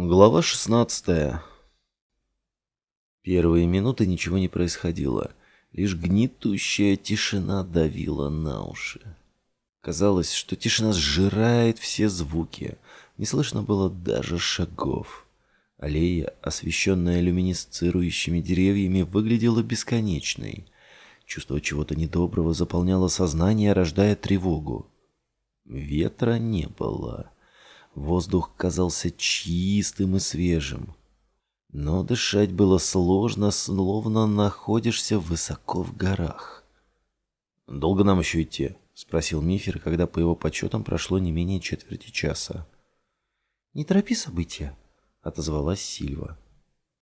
Глава 16. Первые минуты ничего не происходило. Лишь гнетущая тишина давила на уши. Казалось, что тишина сжирает все звуки. Не слышно было даже шагов. Аллея, освещенная люминесцирующими деревьями, выглядела бесконечной. Чувство чего-то недоброго заполняло сознание, рождая тревогу. Ветра не было. Воздух казался чистым и свежим. Но дышать было сложно, словно находишься высоко в горах. «Долго нам еще идти?» — спросил Мифер, когда по его подсчетам прошло не менее четверти часа. «Не торопи события», — отозвалась Сильва.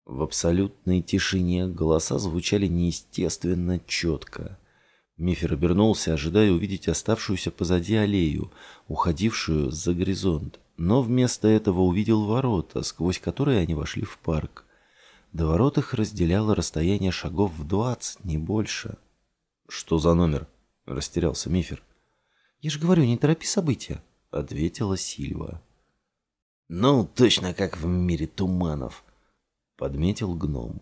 В абсолютной тишине голоса звучали неестественно четко. Мифер обернулся, ожидая увидеть оставшуюся позади аллею, уходившую за горизонт но вместо этого увидел ворота, сквозь которые они вошли в парк. До ворот их разделяло расстояние шагов в двадцать, не больше. «Что за номер?» — растерялся Мифер. «Я же говорю, не торопи события», — ответила Сильва. «Ну, точно как в мире туманов», — подметил гном.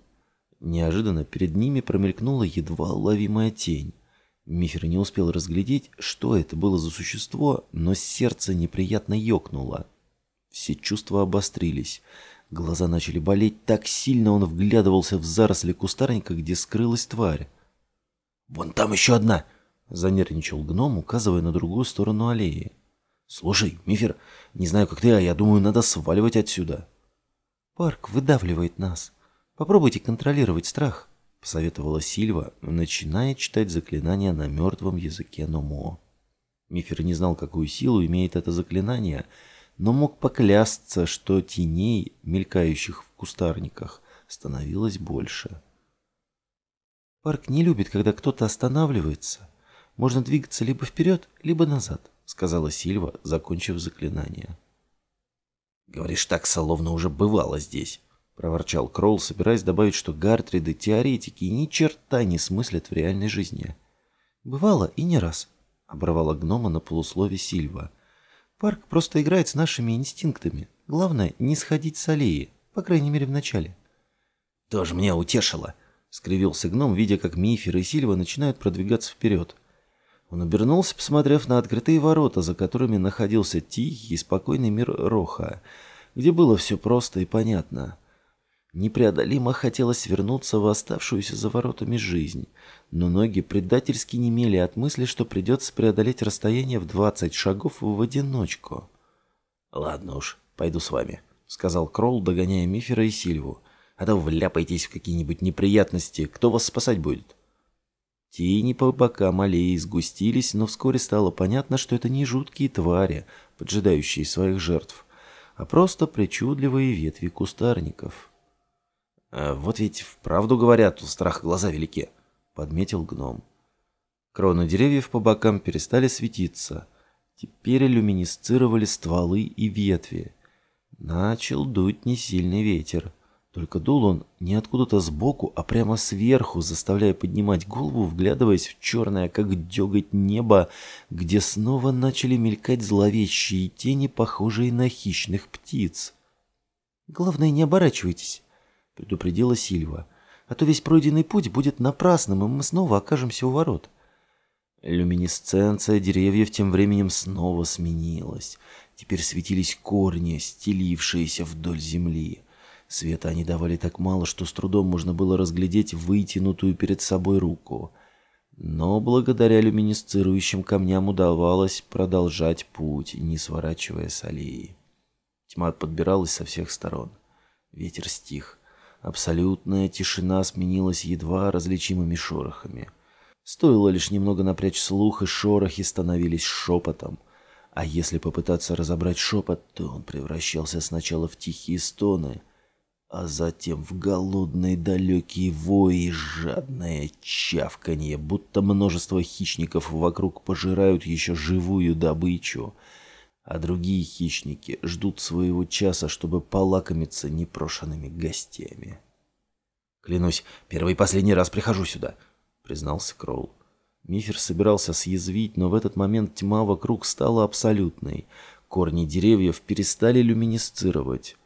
Неожиданно перед ними промелькнула едва уловимая тень. Мифер не успел разглядеть, что это было за существо, но сердце неприятно ёкнуло. Все чувства обострились. Глаза начали болеть так сильно, он вглядывался в заросли кустарника, где скрылась тварь. «Вон там еще одна!» — занервничал гном, указывая на другую сторону аллеи. «Слушай, Мифер, не знаю, как ты, а я думаю, надо сваливать отсюда». «Парк выдавливает нас. Попробуйте контролировать страх». — посоветовала Сильва, начиная читать заклинание на мертвом языке Номо. Мифер не знал, какую силу имеет это заклинание, но мог поклясться, что теней, мелькающих в кустарниках, становилось больше. «Парк не любит, когда кто-то останавливается. Можно двигаться либо вперед, либо назад», — сказала Сильва, закончив заклинание. «Говоришь так, словно уже бывало здесь», проворчал Кролл, собираясь добавить, что Гартриды теоретики ни черта не смыслят в реальной жизни. «Бывало и не раз», — оборвала гнома на полуслове Сильва. «Парк просто играет с нашими инстинктами. Главное, не сходить с аллеи, по крайней мере, в начале». «Тоже меня утешило», — скривился гном, видя, как Мифер и Сильва начинают продвигаться вперед. Он обернулся, посмотрев на открытые ворота, за которыми находился тихий и спокойный мир Роха, где было все просто и понятно — Непреодолимо хотелось вернуться в оставшуюся за воротами жизнь, но ноги предательски немели от мысли, что придется преодолеть расстояние в двадцать шагов в одиночку. «Ладно уж, пойду с вами», — сказал Кролл, догоняя Мифера и Сильву. «А то вляпайтесь в какие-нибудь неприятности. Кто вас спасать будет?» Тени по бокам аллеи сгустились, но вскоре стало понятно, что это не жуткие твари, поджидающие своих жертв, а просто причудливые ветви кустарников. А вот ведь вправду говорят, у страха глаза велики, подметил гном. Кроны деревьев по бокам перестали светиться. Теперь иллюминесцировали стволы и ветви. Начал дуть несильный ветер. Только дул он не откуда-то сбоку, а прямо сверху, заставляя поднимать голову, вглядываясь в черное, как деготь небо, где снова начали мелькать зловещие тени, похожие на хищных птиц. «Главное, не оборачивайтесь», предупредила Сильва. «А то весь пройденный путь будет напрасным, и мы снова окажемся у ворот». Люминесценция деревьев тем временем снова сменилась. Теперь светились корни, стелившиеся вдоль земли. Света они давали так мало, что с трудом можно было разглядеть вытянутую перед собой руку. Но благодаря люминесцирующим камням удавалось продолжать путь, не сворачивая с аллеи. Тьма подбиралась со всех сторон. Ветер стих. Абсолютная тишина сменилась едва различимыми шорохами. Стоило лишь немного напрячь слух, и шорохи становились шепотом. А если попытаться разобрать шепот, то он превращался сначала в тихие стоны, а затем в голодные далекие вои и жадное чавканье, будто множество хищников вокруг пожирают еще живую добычу — а другие хищники ждут своего часа, чтобы полакомиться непрошенными гостями. «Клянусь, первый и последний раз прихожу сюда», — признался Кроул. Мифер собирался съязвить, но в этот момент тьма вокруг стала абсолютной. Корни деревьев перестали люминесцировать.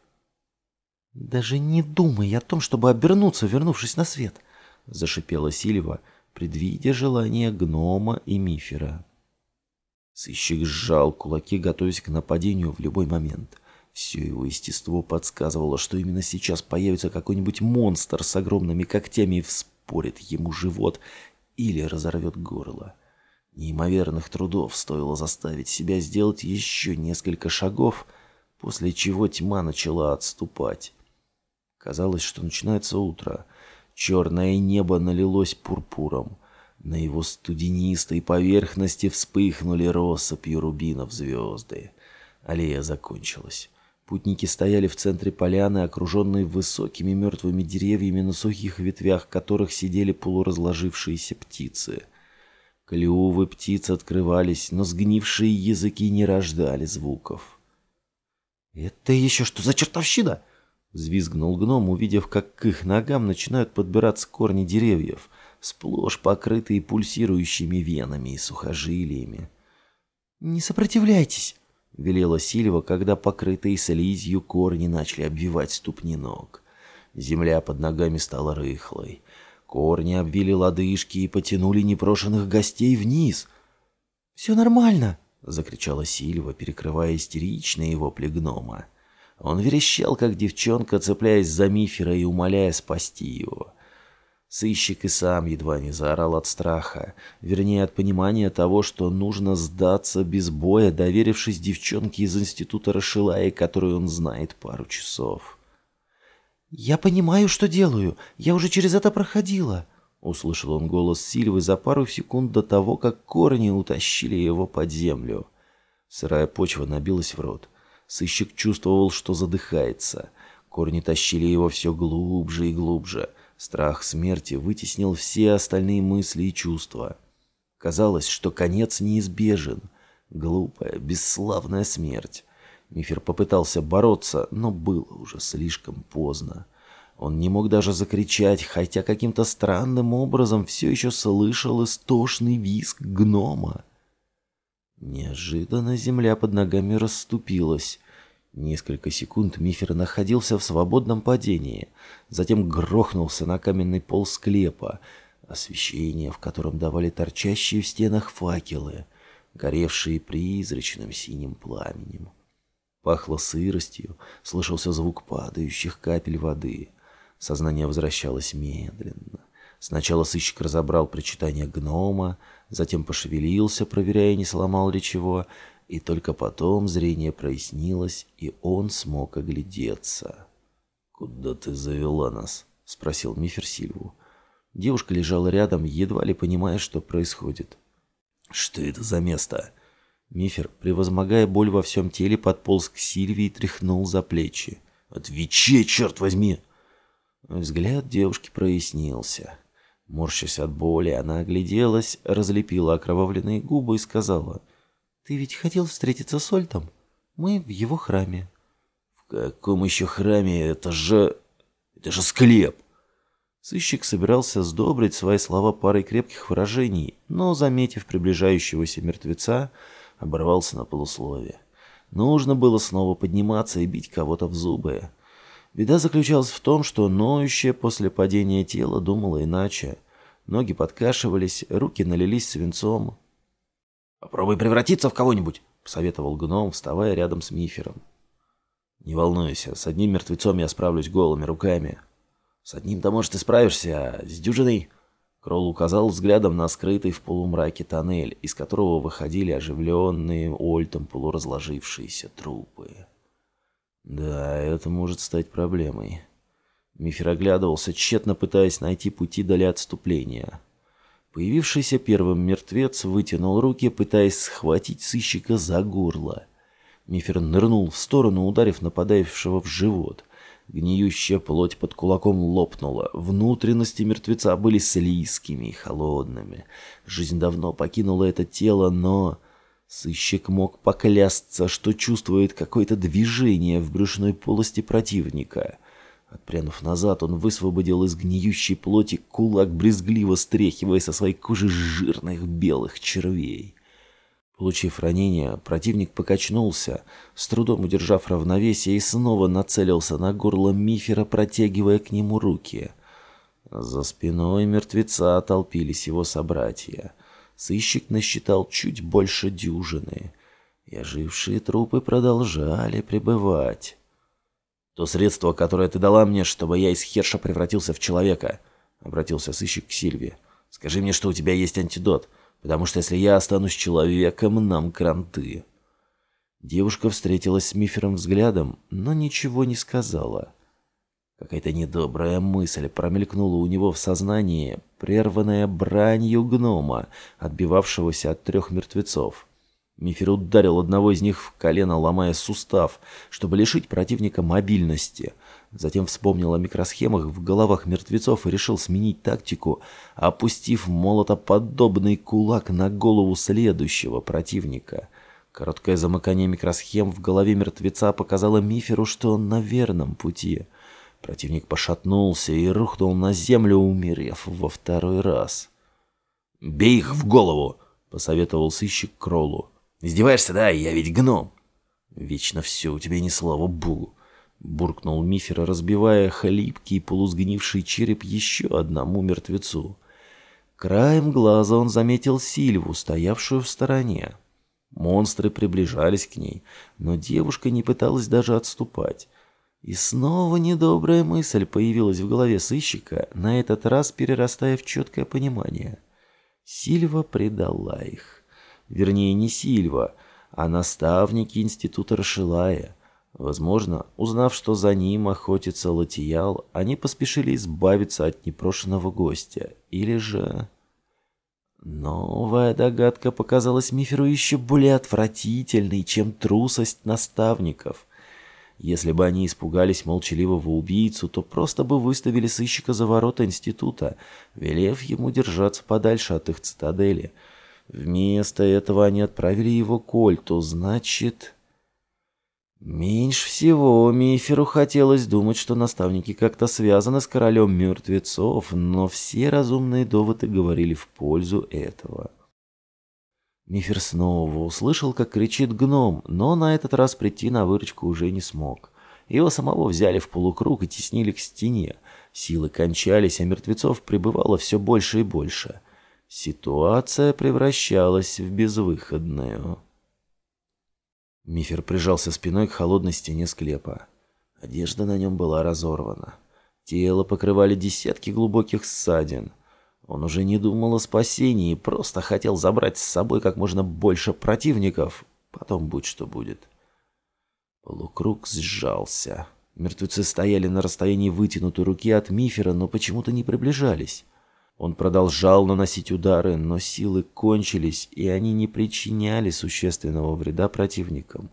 «Даже не думай о том, чтобы обернуться, вернувшись на свет!» — зашипела Сильва, предвидя желание гнома и мифера. Сыщик сжал кулаки, готовясь к нападению в любой момент. Все его естество подсказывало, что именно сейчас появится какой-нибудь монстр с огромными когтями и вспорит ему живот или разорвет горло. Неимоверных трудов стоило заставить себя сделать еще несколько шагов, после чего тьма начала отступать. Казалось, что начинается утро. Черное небо налилось пурпуром. На его студенистой поверхности вспыхнули россыпью рубинов звезды. Аллея закончилась. Путники стояли в центре поляны, окруженные высокими мертвыми деревьями, на сухих ветвях которых сидели полуразложившиеся птицы. Клювы птиц открывались, но сгнившие языки не рождали звуков. «Это еще что за чертовщина?» Взвизгнул гном, увидев, как к их ногам начинают подбираться корни деревьев, сплошь покрытые пульсирующими венами и сухожилиями. «Не сопротивляйтесь!» — велела Сильва, когда покрытые слизью корни начали обвивать ступни ног. Земля под ногами стала рыхлой. Корни обвили лодыжки и потянули непрошенных гостей вниз. «Все нормально!» — закричала Сильва, перекрывая истеричные вопли гнома. Он верещал, как девчонка, цепляясь за Мифера и умоляя спасти его. Сыщик и сам едва не заорал от страха, вернее, от понимания того, что нужно сдаться без боя, доверившись девчонке из института Рашилая, которую он знает пару часов. «Я понимаю, что делаю. Я уже через это проходила», — услышал он голос Сильвы за пару секунд до того, как корни утащили его под землю. Сырая почва набилась в рот. Сыщик чувствовал, что задыхается. Корни тащили его все глубже и глубже. Страх смерти вытеснил все остальные мысли и чувства. Казалось, что конец неизбежен. Глупая, бесславная смерть. Мифер попытался бороться, но было уже слишком поздно. Он не мог даже закричать, хотя каким-то странным образом все еще слышал истошный визг гнома. Неожиданно земля под ногами расступилась. Несколько секунд Мифер находился в свободном падении, затем грохнулся на каменный пол склепа, освещение в котором давали торчащие в стенах факелы, горевшие призрачным синим пламенем. Пахло сыростью, слышался звук падающих капель воды. Сознание возвращалось медленно. Сначала сыщик разобрал причитание гнома, затем пошевелился, проверяя, не сломал ли чего, и только потом зрение прояснилось, и он смог оглядеться. «Куда ты завела нас?» — спросил Мифер Сильву. Девушка лежала рядом, едва ли понимая, что происходит. «Что это за место?» Мифер, превозмогая боль во всем теле, подполз к Сильвии и тряхнул за плечи. «Отвечай, черт возьми!» Взгляд девушки прояснился. Морщась от боли, она огляделась, разлепила окровавленные губы и сказала, «Ты ведь хотел встретиться с Ольтом? Мы в его храме». «В каком еще храме? Это же... это же склеп!» Сыщик собирался сдобрить свои слова парой крепких выражений, но, заметив приближающегося мертвеца, оборвался на полусловие. Нужно было снова подниматься и бить кого-то в зубы. Беда заключалась в том, что ноющее после падения тело думало иначе. Ноги подкашивались, руки налились свинцом. «Попробуй превратиться в кого-нибудь», — посоветовал гном, вставая рядом с Мифером. «Не волнуйся, с одним мертвецом я справлюсь голыми руками. С одним-то, может, и справишься, а с дюжиной...» Кролл указал взглядом на скрытый в полумраке тоннель, из которого выходили оживленные Ольтом полуразложившиеся трупы. Да, это может стать проблемой. Мифер оглядывался, тщетно пытаясь найти пути для отступления. Появившийся первым мертвец вытянул руки, пытаясь схватить сыщика за горло. Мифер нырнул в сторону, ударив нападающего в живот. Гниющая плоть под кулаком лопнула. Внутренности мертвеца были слизкими и холодными. Жизнь давно покинула это тело, но... Сыщик мог поклясться, что чувствует какое-то движение в брюшной полости противника. Отпрянув назад, он высвободил из гниющей плоти кулак, брезгливо стряхивая со своей кожи жирных белых червей. Получив ранение, противник покачнулся, с трудом удержав равновесие и снова нацелился на горло Мифера, протягивая к нему руки. За спиной мертвеца толпились его собратья. Сыщик насчитал чуть больше дюжины, и ожившие трупы продолжали пребывать. «То средство, которое ты дала мне, чтобы я из Херша превратился в человека», — обратился сыщик к Сильве. «Скажи мне, что у тебя есть антидот, потому что если я останусь человеком, нам кранты». Девушка встретилась с Мифером взглядом, но ничего не сказала. Какая-то недобрая мысль промелькнула у него в сознании, прерванная бранью гнома, отбивавшегося от трех мертвецов. Мифер ударил одного из них в колено, ломая сустав, чтобы лишить противника мобильности. Затем вспомнил о микросхемах в головах мертвецов и решил сменить тактику, опустив молотоподобный кулак на голову следующего противника. Короткое замыкание микросхем в голове мертвеца показало Миферу, что он на верном пути — Противник пошатнулся и рухнул на землю, умерев во второй раз. «Бей их в голову!» — посоветовал сыщик Кроллу. «Издеваешься, да? Я ведь гном!» «Вечно все, у тебя ни слова Богу!» — буркнул Мифер, разбивая хлипкий полузгнивший череп еще одному мертвецу. Краем глаза он заметил Сильву, стоявшую в стороне. Монстры приближались к ней, но девушка не пыталась даже отступать. И снова недобрая мысль появилась в голове сыщика, на этот раз перерастая в четкое понимание. Сильва предала их. Вернее, не Сильва, а наставники института Рашилая. Возможно, узнав, что за ним охотится Латиял, они поспешили избавиться от непрошенного гостя. Или же... Новая догадка показалась Миферу еще более отвратительной, чем трусость наставников – если бы они испугались молчаливого убийцу, то просто бы выставили сыщика за ворота института, велев ему держаться подальше от их цитадели. Вместо этого они отправили его к значит... Меньше всего Миферу хотелось думать, что наставники как-то связаны с королем мертвецов, но все разумные доводы говорили в пользу этого. Мифер снова услышал, как кричит гном, но на этот раз прийти на выручку уже не смог. Его самого взяли в полукруг и теснили к стене. Силы кончались, а мертвецов прибывало все больше и больше. Ситуация превращалась в безвыходную. Мифер прижался спиной к холодной стене склепа. Одежда на нем была разорвана. Тело покрывали десятки глубоких ссадин. Он уже не думал о спасении, просто хотел забрать с собой как можно больше противников. Потом будь что будет. Полукруг сжался. Мертвецы стояли на расстоянии вытянутой руки от Мифера, но почему-то не приближались. Он продолжал наносить удары, но силы кончились, и они не причиняли существенного вреда противникам.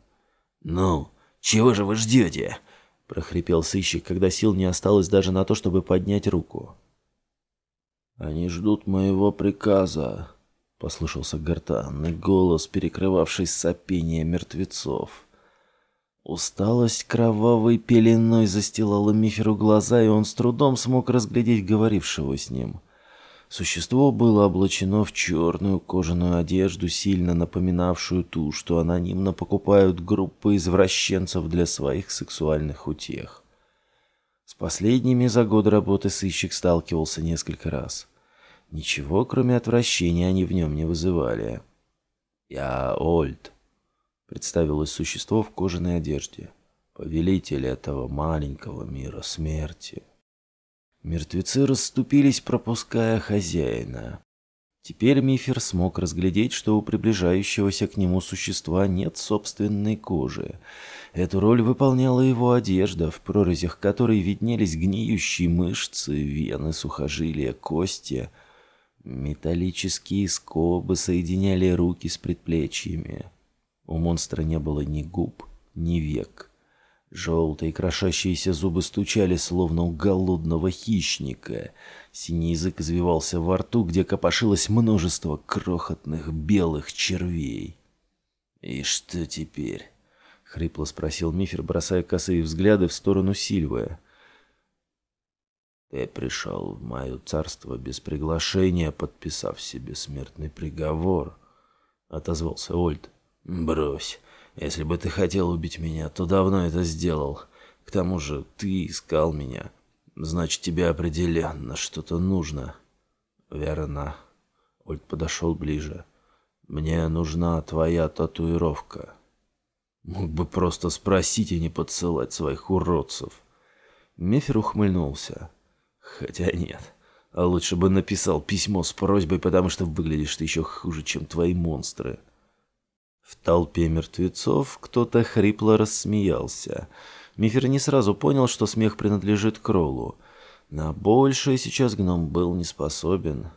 «Ну, чего же вы ждете?» — прохрипел сыщик, когда сил не осталось даже на то, чтобы поднять руку. «Они ждут моего приказа», — послышался гортанный голос, перекрывавший сопение мертвецов. Усталость кровавой пеленой застилала Миферу глаза, и он с трудом смог разглядеть говорившего с ним. Существо было облачено в черную кожаную одежду, сильно напоминавшую ту, что анонимно покупают группы извращенцев для своих сексуальных утех. С последними за год работы сыщик сталкивался несколько раз. Ничего, кроме отвращения, они в нем не вызывали. «Я Ольд», — представилось существо в кожаной одежде, «повелитель этого маленького мира смерти». Мертвецы расступились, пропуская хозяина. Теперь Мифер смог разглядеть, что у приближающегося к нему существа нет собственной кожи. Эту роль выполняла его одежда, в прорезях которой виднелись гниющие мышцы, вены, сухожилия, кости — Металлические скобы соединяли руки с предплечьями. У монстра не было ни губ, ни век. Желтые крошащиеся зубы стучали, словно у голодного хищника. Синий язык извивался во рту, где копошилось множество крохотных белых червей. «И что теперь?» — хрипло спросил Мифер, бросая косые взгляды в сторону Сильвы. Ты пришел в мое царство без приглашения, подписав себе смертный приговор. отозвался Ольд. Брось. Если бы ты хотел убить меня, то давно это сделал. К тому же ты искал меня. Значит, тебе определенно что-то нужно. Верно. Ольд подошел ближе. Мне нужна твоя татуировка. Мог бы просто спросить и не подсылать своих уродцев. Мефер ухмыльнулся. Хотя нет. А лучше бы написал письмо с просьбой, потому что выглядишь ты еще хуже, чем твои монстры. В толпе мертвецов кто-то хрипло рассмеялся. Мифер не сразу понял, что смех принадлежит Кроллу. На большее сейчас гном был не способен.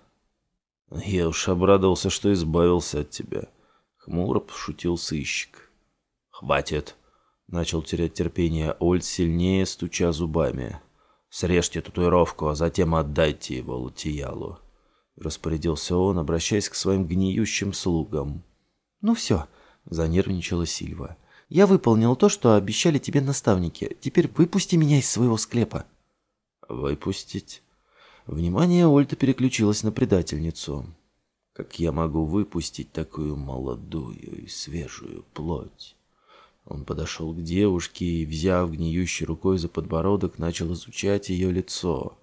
«Я уж обрадовался, что избавился от тебя», — хмуро пошутил сыщик. «Хватит», — начал терять терпение Ольд, сильнее стуча зубами. «Срежьте татуировку, а затем отдайте его Латиялу», — распорядился он, обращаясь к своим гниющим слугам. «Ну все», — занервничала Сильва. «Я выполнил то, что обещали тебе наставники. Теперь выпусти меня из своего склепа». «Выпустить?» Внимание Ольта переключилось на предательницу. «Как я могу выпустить такую молодую и свежую плоть?» Он подошел к девушке и, взяв гниющей рукой за подбородок, начал изучать ее лицо.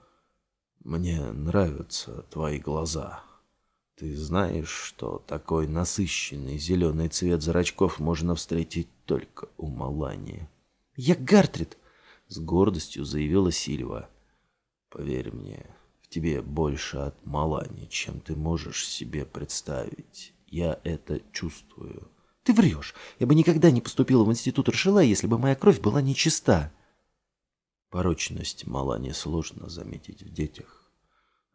«Мне нравятся твои глаза», ты знаешь, что такой насыщенный зеленый цвет зрачков можно встретить только у Малани? Я Гартрид, с гордостью заявила Сильва. Поверь мне, в тебе больше от Малани, чем ты можешь себе представить. Я это чувствую. Ты врешь. Я бы никогда не поступила в институт Ршила, если бы моя кровь была нечиста. Порочность Малани сложно заметить в детях.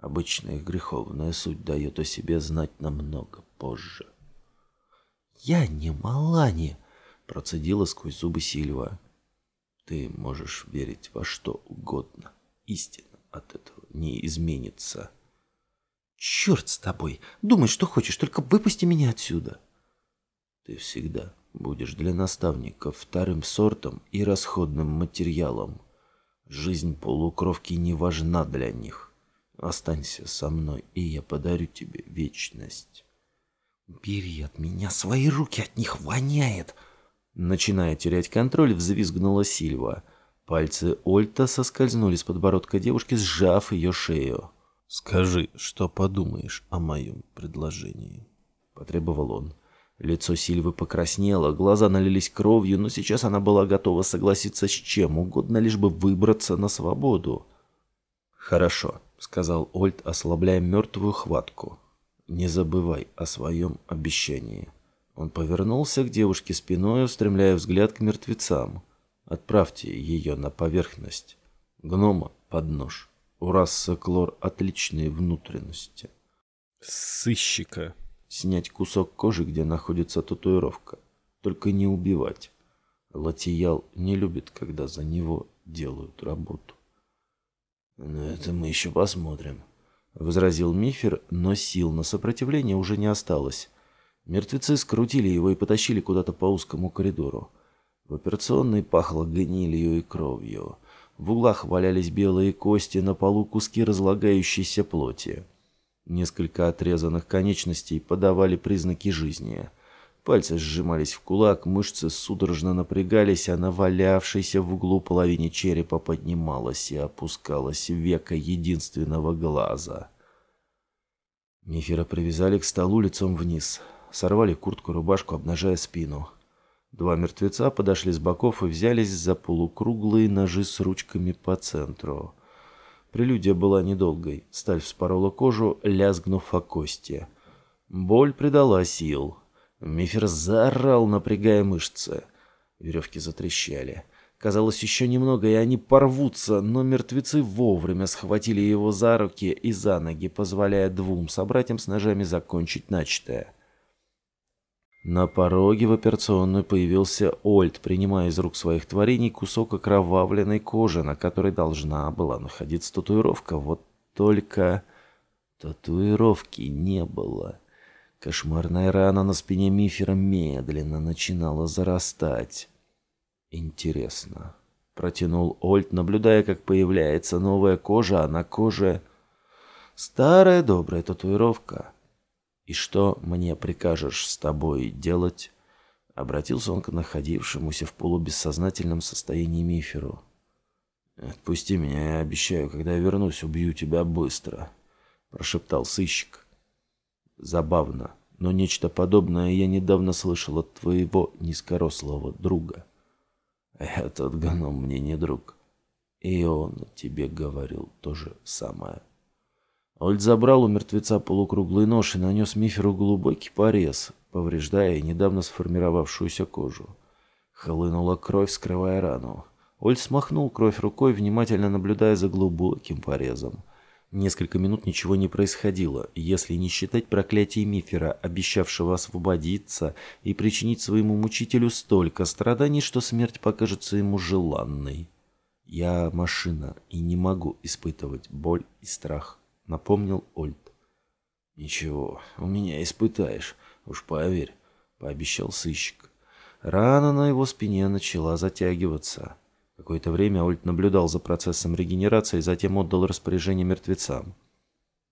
Обычно их греховная суть дает о себе знать намного позже. «Я не Малани», — процедила сквозь зубы Сильва. «Ты можешь верить во что угодно. Истина от этого не изменится». «Черт с тобой! Думай, что хочешь, только выпусти меня отсюда!» «Ты всегда будешь для наставников вторым сортом и расходным материалом. Жизнь полукровки не важна для них». Останься со мной, и я подарю тебе вечность. Бери от меня свои руки, от них воняет. Начиная терять контроль, взвизгнула Сильва. Пальцы Ольта соскользнули с подбородка девушки, сжав ее шею. «Скажи, что подумаешь о моем предложении?» Потребовал он. Лицо Сильвы покраснело, глаза налились кровью, но сейчас она была готова согласиться с чем угодно, лишь бы выбраться на свободу. «Хорошо», сказал Ольд, ослабляя мертвую хватку. «Не забывай о своем обещании». Он повернулся к девушке спиной, устремляя взгляд к мертвецам. «Отправьте ее на поверхность. Гнома под нож. У расы Клор отличные внутренности». «Сыщика». «Снять кусок кожи, где находится татуировка. Только не убивать. Латиял не любит, когда за него делают работу». «Ну, это мы еще посмотрим», — возразил Мифер, но сил на сопротивление уже не осталось. Мертвецы скрутили его и потащили куда-то по узкому коридору. В операционной пахло гнилью и кровью. В углах валялись белые кости, на полу куски разлагающейся плоти. Несколько отрезанных конечностей подавали признаки жизни — Пальцы сжимались в кулак, мышцы судорожно напрягались, а на валявшейся в углу половине черепа поднималась и опускалась века единственного глаза. Мифера привязали к столу лицом вниз. Сорвали куртку-рубашку, обнажая спину. Два мертвеца подошли с боков и взялись за полукруглые ножи с ручками по центру. Прелюдия была недолгой. Сталь вспорола кожу, лязгнув о кости. Боль придала сил. Мифер заорал, напрягая мышцы. Веревки затрещали. Казалось, еще немного, и они порвутся, но мертвецы вовремя схватили его за руки и за ноги, позволяя двум собратьям с ножами закончить начатое. На пороге в операционную появился Ольд, принимая из рук своих творений кусок окровавленной кожи, на которой должна была находиться татуировка. Вот только татуировки не было. Кошмарная рана на спине Мифера медленно начинала зарастать. «Интересно», — протянул Ольт, наблюдая, как появляется новая кожа, а на коже... Старая добрая татуировка. «И что мне прикажешь с тобой делать?» Обратился он к находившемуся в полубессознательном состоянии Миферу. «Отпусти меня, я обещаю, когда я вернусь, убью тебя быстро», — прошептал сыщик. «Забавно, но нечто подобное я недавно слышал от твоего низкорослого друга». «Этот гном мне не друг, и он тебе говорил то же самое». Ольд забрал у мертвеца полукруглый нож и нанес Миферу глубокий порез, повреждая недавно сформировавшуюся кожу. Хлынула кровь, скрывая рану. Ольд смахнул кровь рукой, внимательно наблюдая за глубоким порезом. Несколько минут ничего не происходило, если не считать проклятия Мифера, обещавшего освободиться и причинить своему мучителю столько страданий, что смерть покажется ему желанной. «Я машина и не могу испытывать боль и страх», — напомнил Ольд. «Ничего, у меня испытаешь, уж поверь», — пообещал сыщик. Рана на его спине начала затягиваться. Какое-то время Ольд наблюдал за процессом регенерации, затем отдал распоряжение мертвецам.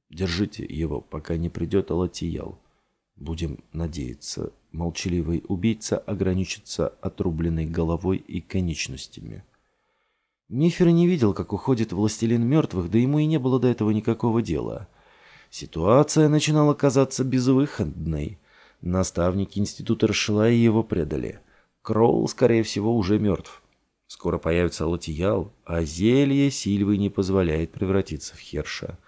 «Держите его, пока не придет Алатиял. Будем надеяться, молчаливый убийца ограничится отрубленной головой и конечностями». Мифер не видел, как уходит властелин мертвых, да ему и не было до этого никакого дела. Ситуация начинала казаться безвыходной. Наставники института Расшилая его предали. Кроул, скорее всего, уже мертв. Скоро появится Латиял, а зелье Сильвы не позволяет превратиться в Херша.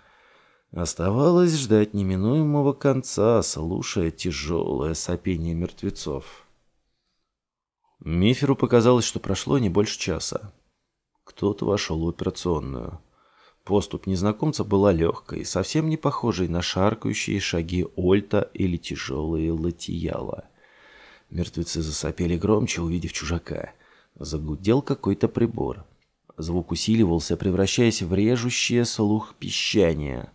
Оставалось ждать неминуемого конца, слушая тяжелое сопение мертвецов. Миферу показалось, что прошло не больше часа. Кто-то вошел в операционную. Поступ незнакомца была легкой, совсем не похожей на шаркающие шаги Ольта или тяжелые латияла. Мертвецы засопели громче, увидев чужака. Загудел какой-то прибор. Звук усиливался, превращаясь в режущее слух пищание.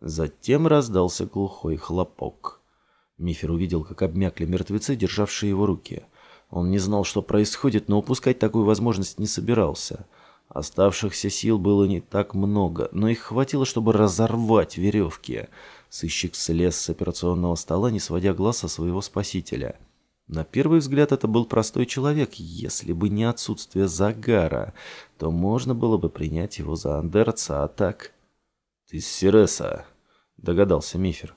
Затем раздался глухой хлопок. Мифер увидел, как обмякли мертвецы, державшие его руки. Он не знал, что происходит, но упускать такую возможность не собирался. Оставшихся сил было не так много, но их хватило, чтобы разорвать веревки. Сыщик слез с операционного стола, не сводя глаз со своего спасителя. На первый взгляд это был простой человек. Если бы не отсутствие загара, то можно было бы принять его за андерца, а так... «Ты Сиреса», — догадался Мифер.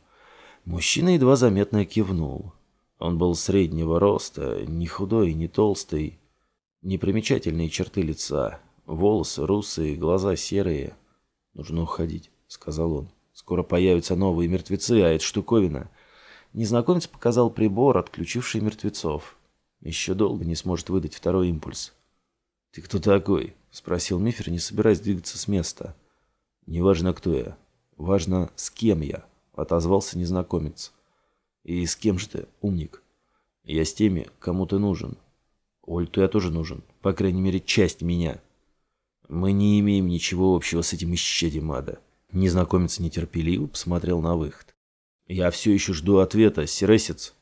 Мужчина едва заметно кивнул. Он был среднего роста, не худой, не толстый, непримечательные черты лица, Волосы русые, глаза серые. Нужно уходить, сказал он. Скоро появятся новые мертвецы, а это штуковина. Незнакомец показал прибор, отключивший мертвецов. Еще долго не сможет выдать второй импульс. «Ты кто такой?» — спросил Мифер, не собираясь двигаться с места. «Неважно, кто я. Важно, с кем я», — отозвался незнакомец. «И с кем же ты, умник?» «Я с теми, кому ты нужен. Ольту я тоже нужен. По крайней мере, часть меня». Мы не имеем ничего общего с этим исчадием ада. Незнакомец нетерпеливо посмотрел на выход. Я все еще жду ответа, Сиресец.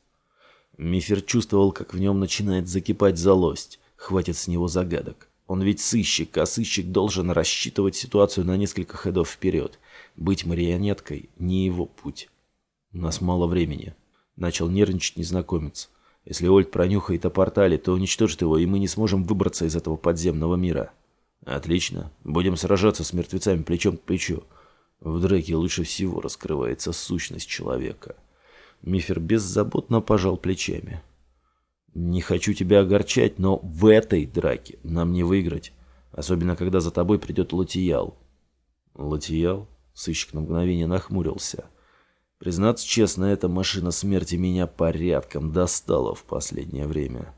Мифер чувствовал, как в нем начинает закипать злость. Хватит с него загадок. Он ведь сыщик, а сыщик должен рассчитывать ситуацию на несколько ходов вперед. Быть марионеткой – не его путь. У нас мало времени. Начал нервничать незнакомец. Если Ольд пронюхает о портале, то уничтожит его, и мы не сможем выбраться из этого подземного мира. Отлично. Будем сражаться с мертвецами плечом к плечу. В драке лучше всего раскрывается сущность человека. Мифер беззаботно пожал плечами. Не хочу тебя огорчать, но в этой драке нам не выиграть. Особенно, когда за тобой придет Латиял. Латиял? Сыщик на мгновение нахмурился. Признаться честно, эта машина смерти меня порядком достала в последнее время.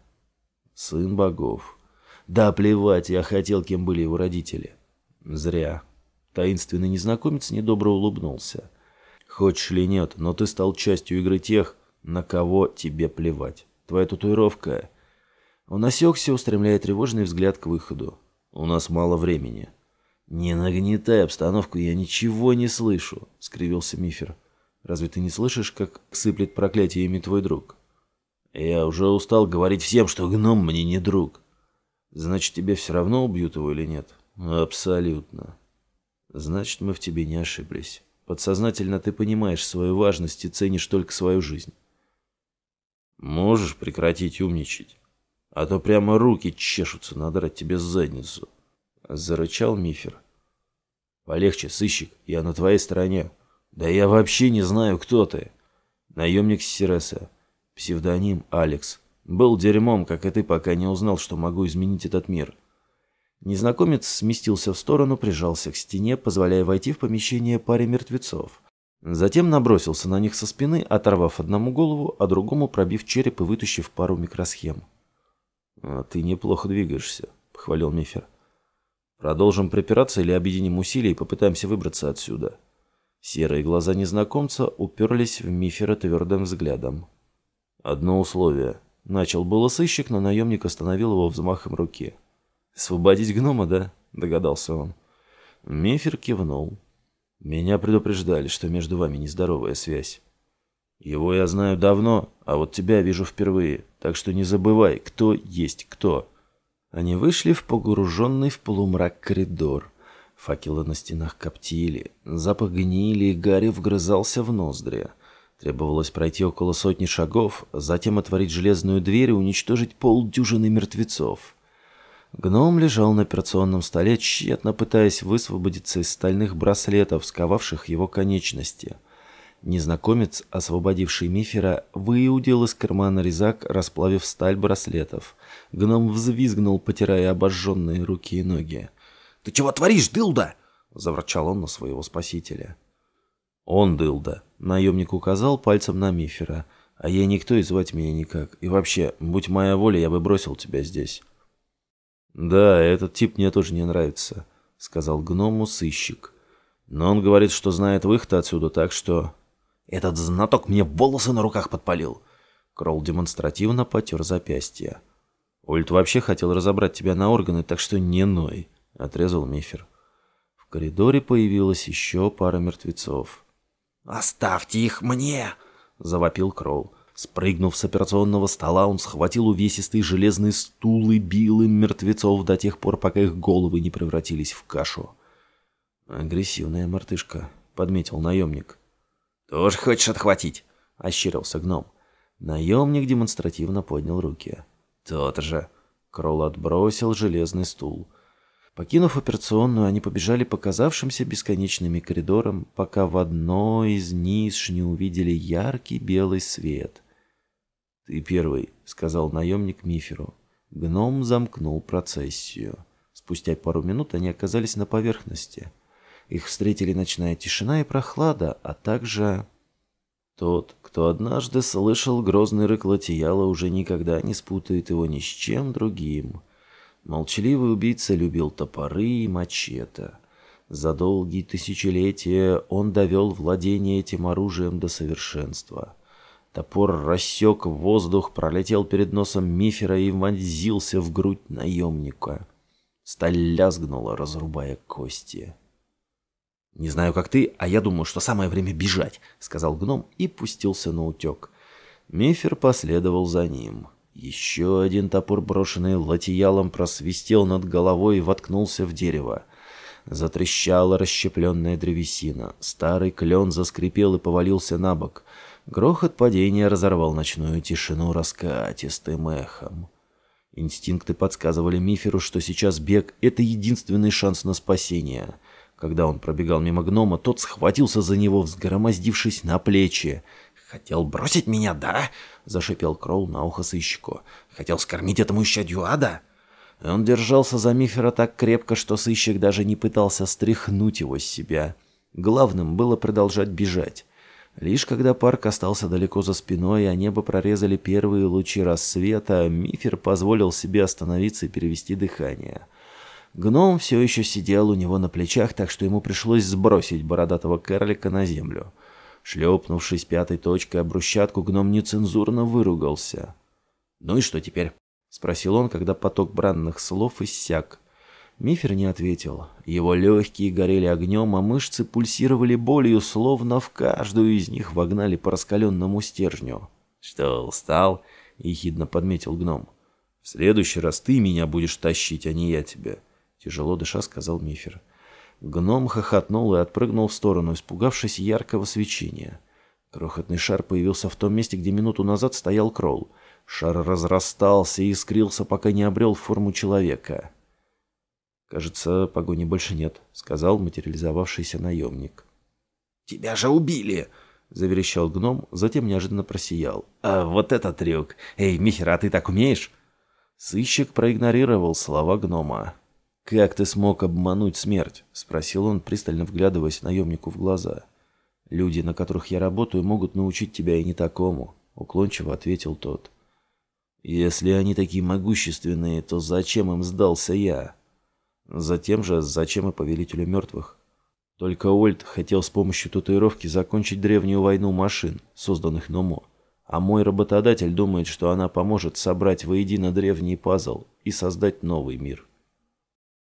Сын богов. Да плевать, я хотел, кем были его родители. Зря. Таинственный незнакомец недобро улыбнулся. Хочешь или нет, но ты стал частью игры тех, на кого тебе плевать. Твоя татуировка... Он осекся, устремляя тревожный взгляд к выходу. У нас мало времени. Не нагнетай обстановку, я ничего не слышу, скривился Мифер. Разве ты не слышишь, как сыплет проклятиями твой друг? Я уже устал говорить всем, что гном мне не друг. Значит, тебе все равно убьют его или нет? Абсолютно. Значит, мы в тебе не ошиблись. Подсознательно ты понимаешь свою важность и ценишь только свою жизнь. Можешь прекратить умничать? А то прямо руки чешутся надрать тебе задницу. Зарычал Мифер. Полегче, сыщик, я на твоей стороне. Да я вообще не знаю, кто ты. Наемник Сиреса. Псевдоним Алекс. Был дерьмом, как и ты, пока не узнал, что могу изменить этот мир. Незнакомец сместился в сторону, прижался к стене, позволяя войти в помещение паре мертвецов. Затем набросился на них со спины, оторвав одному голову, а другому пробив череп и вытащив пару микросхем. «А ты неплохо двигаешься», — похвалил Мифер. «Продолжим припираться или объединим усилия и попытаемся выбраться отсюда?» Серые глаза незнакомца уперлись в Мифера твердым взглядом. «Одно условие», Начал было сыщик, но наемник остановил его взмахом руки. «Освободить гнома, да?» – догадался он. Мефер кивнул. «Меня предупреждали, что между вами нездоровая связь. Его я знаю давно, а вот тебя вижу впервые, так что не забывай, кто есть кто». Они вышли в погруженный в полумрак коридор. Факелы на стенах коптили, запах гнили и гари вгрызался в ноздри. Требовалось пройти около сотни шагов, затем отворить железную дверь и уничтожить полдюжины мертвецов. Гном лежал на операционном столе, тщетно пытаясь высвободиться из стальных браслетов, сковавших его конечности. Незнакомец, освободивший Мифера, выудил из кармана резак, расплавив сталь браслетов. Гном взвизгнул, потирая обожженные руки и ноги. «Ты чего творишь, дылда?» — заворчал он на своего спасителя. «Он дылда», — наемник указал пальцем на Мифера. «А я никто и звать меня никак. И вообще, будь моя воля, я бы бросил тебя здесь». «Да, этот тип мне тоже не нравится», — сказал гному сыщик. «Но он говорит, что знает выход отсюда, так что...» «Этот знаток мне волосы на руках подпалил!» Кролл демонстративно потер запястье. «Ульт вообще хотел разобрать тебя на органы, так что не ной», — отрезал Мифер. В коридоре появилась еще пара мертвецов. «Оставьте их мне!» — завопил Кроу. Спрыгнув с операционного стола, он схватил увесистый железный стул и бил им мертвецов до тех пор, пока их головы не превратились в кашу. «Агрессивная мартышка», — подметил наемник. «Тоже хочешь отхватить?» — ощерился гном. Наемник демонстративно поднял руки. «Тот же». Кролл отбросил железный стул. Покинув операционную, они побежали показавшимся бесконечными коридорам, пока в одной из ниш не увидели яркий белый свет. «Ты первый», — сказал наемник Миферу. Гном замкнул процессию. Спустя пару минут они оказались на поверхности. Их встретили ночная тишина и прохлада, а также... Тот, кто однажды слышал грозный рык Латияла, уже никогда не спутает его ни с чем другим. Молчаливый убийца любил топоры и мачете. За долгие тысячелетия он довел владение этим оружием до совершенства. Топор рассек воздух, пролетел перед носом Мифера и вонзился в грудь наемника. Сталь лязгнула, разрубая кости. «Не знаю, как ты, а я думаю, что самое время бежать», — сказал гном и пустился на утек. Мифер последовал за ним. Еще один топор, брошенный латиялом, просвистел над головой и воткнулся в дерево. Затрещала расщепленная древесина. Старый клен заскрипел и повалился на бок. Грохот падения разорвал ночную тишину раскатистым эхом. Инстинкты подсказывали Миферу, что сейчас бег — это единственный шанс на спасение. Когда он пробегал мимо гнома, тот схватился за него, взгромоздившись на плечи. «Хотел бросить меня, да?» — зашипел Кроул на ухо сыщику. «Хотел скормить этому щадью ада?» Он держался за Мифера так крепко, что сыщик даже не пытался стряхнуть его с себя. Главным было продолжать бежать. Лишь когда парк остался далеко за спиной, а небо прорезали первые лучи рассвета, Мифер позволил себе остановиться и перевести дыхание. Гном все еще сидел у него на плечах, так что ему пришлось сбросить бородатого карлика на землю. Шлепнувшись пятой точкой об брусчатку, гном нецензурно выругался. «Ну и что теперь?» — спросил он, когда поток бранных слов иссяк. Мифер не ответил. Его легкие горели огнем, а мышцы пульсировали болью, словно в каждую из них вогнали по раскаленному стержню. «Что, устал?» — ехидно подметил гном. «В следующий раз ты меня будешь тащить, а не я тебя», — тяжело дыша сказал Мифер. Гном хохотнул и отпрыгнул в сторону, испугавшись яркого свечения. Крохотный шар появился в том месте, где минуту назад стоял Кролл. Шар разрастался и искрился, пока не обрел форму человека. «Кажется, погони больше нет», — сказал материализовавшийся наемник. «Тебя же убили!» — заверещал гном, затем неожиданно просиял. «А вот это трюк! Эй, Михер, а ты так умеешь?» Сыщик проигнорировал слова гнома. «Как ты смог обмануть смерть?» — спросил он, пристально вглядываясь наемнику в глаза. «Люди, на которых я работаю, могут научить тебя и не такому», — уклончиво ответил тот. «Если они такие могущественные, то зачем им сдался я?» «Затем же, зачем и повелителю мертвых?» Только Ольд хотел с помощью татуировки закончить древнюю войну машин, созданных Номо. А мой работодатель думает, что она поможет собрать воедино древний пазл и создать новый мир.